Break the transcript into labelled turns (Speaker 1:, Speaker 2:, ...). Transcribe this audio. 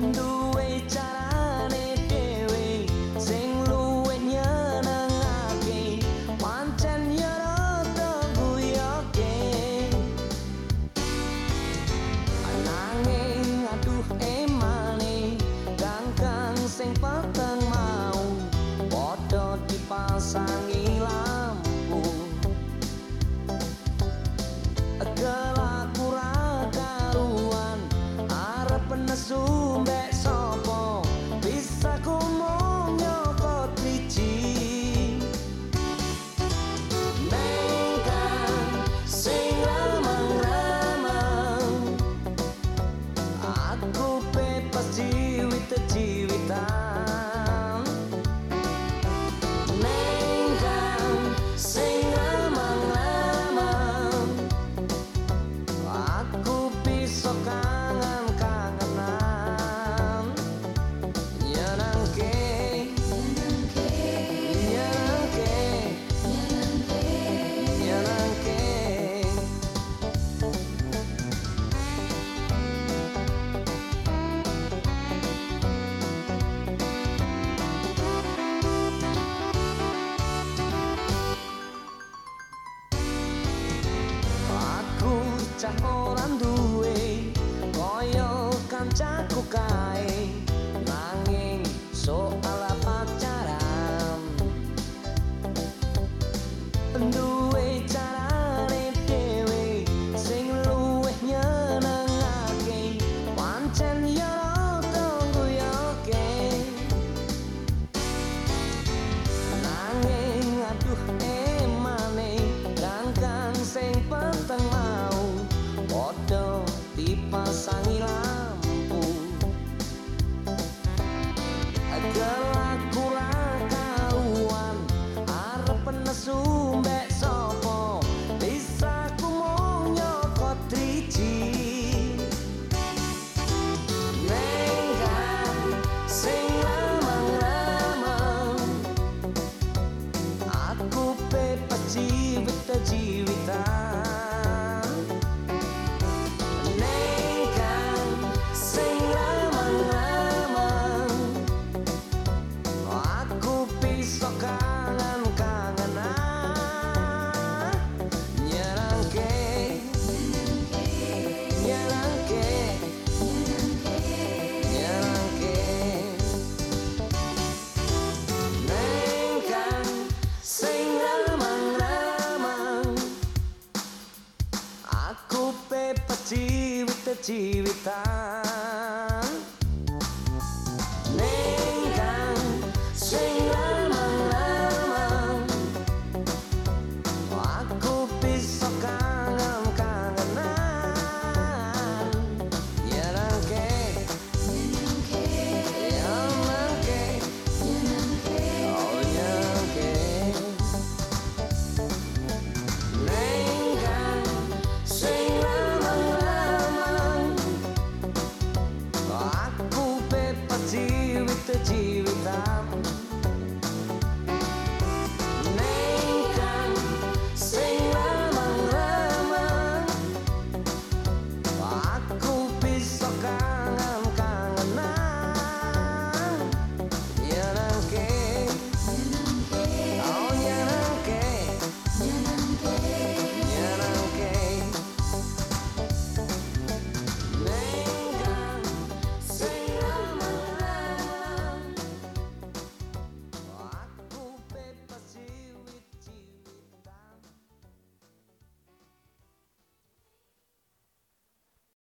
Speaker 1: Okay. time. ജീവിത ജീവിതാ